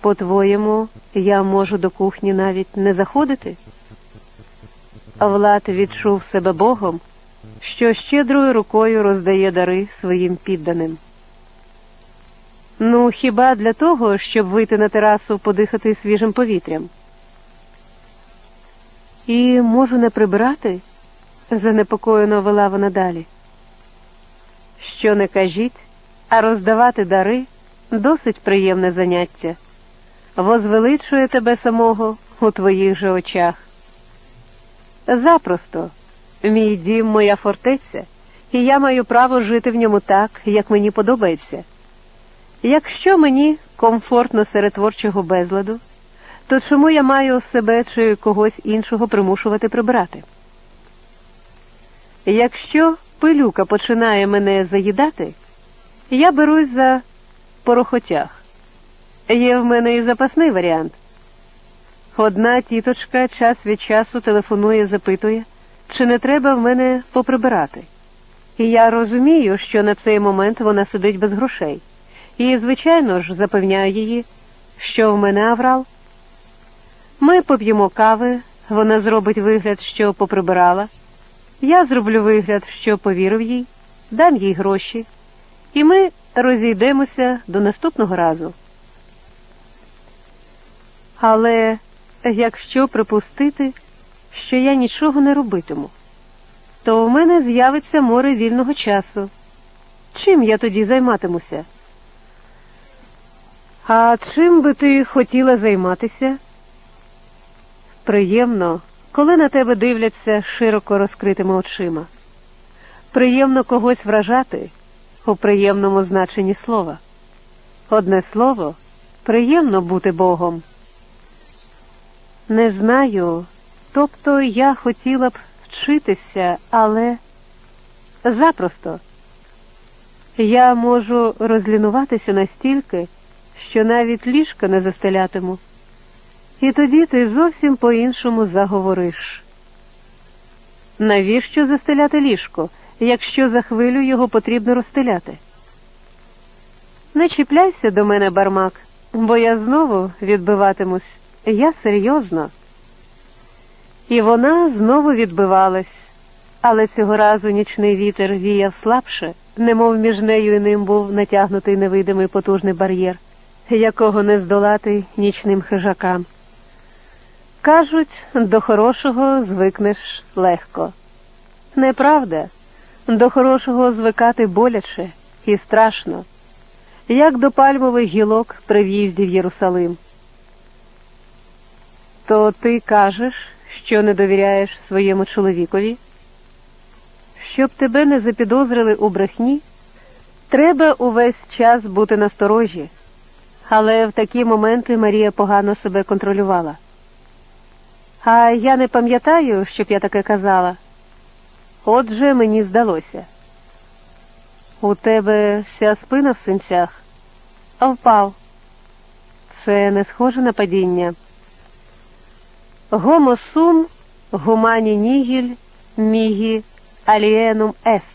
По-твоєму, я можу до кухні навіть не заходити? Влад відчув себе Богом, що щедрою рукою роздає дари своїм підданим. Ну, хіба для того, щоб вийти на терасу подихати свіжим повітрям? І можу не прибирати? занепокоєно вела вона далі. Що не кажіть, а роздавати дари досить приємне заняття, возвеличує тебе самого у твоїх же очах. Запросто, мій дім, моя фортеця, і я маю право жити в ньому так, як мені подобається. Якщо мені комфортно серед творчого безладу, то чому я маю себе чи когось іншого примушувати прибирати? Якщо пилюка починає мене заїдати, я берусь за порохотяг. Є в мене і запасний варіант. Одна тіточка час від часу телефонує, запитує, чи не треба в мене поприбирати. І я розумію, що на цей момент вона сидить без грошей. І, звичайно ж, запевняю її, що в мене аврал. Ми поп'ємо кави, вона зробить вигляд, що поприбирала. Я зроблю вигляд, що повірив їй, дам їй гроші, і ми розійдемося до наступного разу. Але якщо припустити, що я нічого не робитиму, то в мене з'явиться море вільного часу. Чим я тоді займатимуся? А чим би ти хотіла займатися? Приємно, коли на тебе дивляться широко розкритими очима. Приємно когось вражати у приємному значенні слова. Одне слово, приємно бути Богом. Не знаю, тобто я хотіла б вчитися, але запросто я можу розлінуватися настільки що навіть ліжка не застелятиму. І тоді ти зовсім по-іншому заговориш. Навіщо застеляти ліжко, якщо за хвилю його потрібно розстеляти? Не чіпляйся до мене, бармак, бо я знову відбиватимусь. Я серйозно. І вона знову відбивалась, але цього разу нічний вітер віяв слабше, немов між нею і ним був натягнутий невидимий потужний бар'єр якого не здолати нічним хижакам. Кажуть, до хорошого звикнеш легко. Неправда, до хорошого звикати боляче і страшно, як до пальмових гілок при в'їзді в Єрусалим. То ти кажеш, що не довіряєш своєму чоловікові? Щоб тебе не запідозрили у брехні, треба увесь час бути насторожі але в такі моменти Марія погано себе контролювала. А я не пам'ятаю, щоб я таке казала. Отже, мені здалося. У тебе вся спина в синцях, а впав. Це не схоже на падіння. Гомо сум, гумані нігіль, мігі, аліенум ест.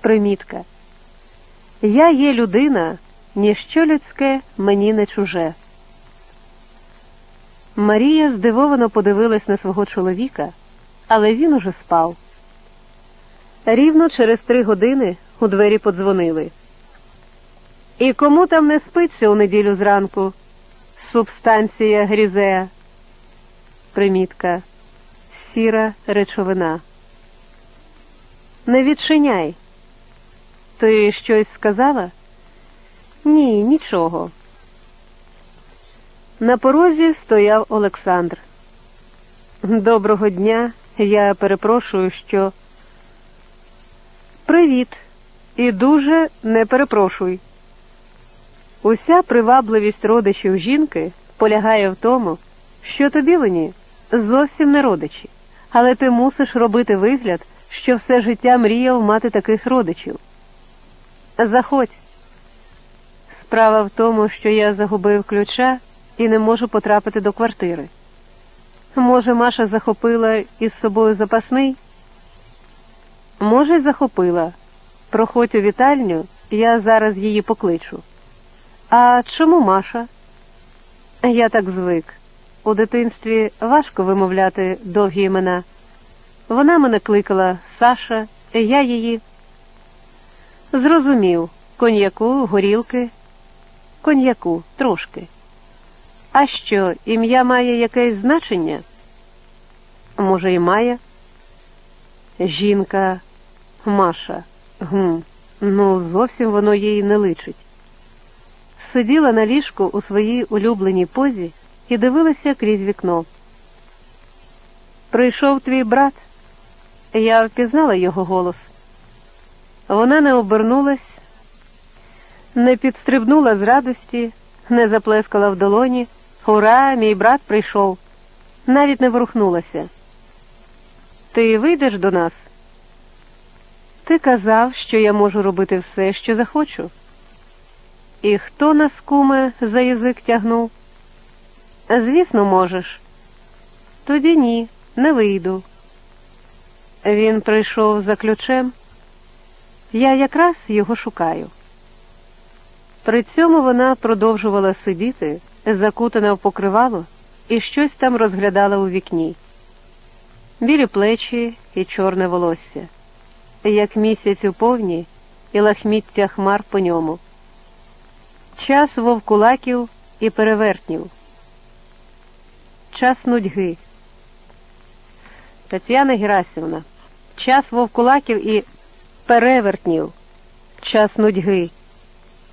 Примітка. Я є людина ніщо людське мені не чуже. Марія здивовано подивилась на свого чоловіка, але він уже спав. Рівно через три години у двері подзвонили. І кому там не спиться у неділю зранку? Субстанція грізеа. Примітка. Сіра речовина. Не відчиняй. Ти щось сказала? Ні, нічого. На порозі стояв Олександр. Доброго дня, я перепрошую, що. Привіт. І дуже не перепрошуй. Уся привабливість родичів жінки полягає в тому, що тобі вони зовсім не родичі, але ти мусиш робити вигляд, що все життя мріяв мати таких родичів. Заходь. Справа в тому, що я загубив ключа і не можу потрапити до квартири. Може, Маша захопила із собою запасний? Може, й захопила. Проходь у вітальню, я зараз її покличу. А чому Маша? Я так звик. У дитинстві важко вимовляти довгі імена. Вона мене кликала Саша, я її. Зрозумів коньяку, горілки, коньяку трошки. А що, ім'я має якесь значення? Може, і має? Жінка, Маша, гм, ну зовсім воно їй не личить. Сиділа на ліжку у своїй улюбленій позі і дивилася крізь вікно. Прийшов твій брат. Я впізнала його голос. Вона не обернулась, не підстрибнула з радості, не заплескала в долоні. Ура, мій брат прийшов, навіть не ворухнулася. Ти вийдеш до нас? Ти казав, що я можу робити все, що захочу. І хто нас, куме, за язик тягнув? Звісно, можеш. Тоді ні, не вийду. Він прийшов за ключем. Я якраз його шукаю. При цьому вона продовжувала сидіти, закутана в покривало, і щось там розглядала у вікні. Білі плечі і чорне волосся, як місяць у повні і лахміття хмар по ньому. Час вовкулаків і перевертнів. Час нудьги. Тетяна Герасівна. Час вовкулаків і перевертнів. Час нудьги.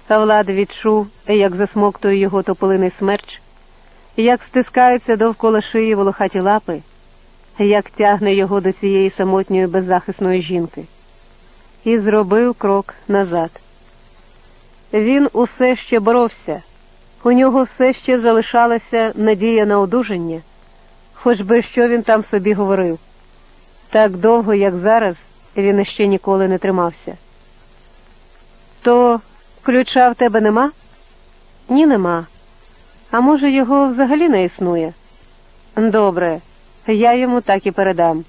Та Влад відчув, як засмоктує його тополиний смерч, як стискаються довкола шиї волохаті лапи, як тягне його до цієї самотньої беззахисної жінки, і зробив крок назад. Він усе ще боровся, у нього все ще залишалася надія на одужання, хоч би що він там собі говорив. Так довго, як зараз, він іще ніколи не тримався. То ключа в тебе нема? Ні, нема. А може, його взагалі не існує? Добре, я йому так і передам.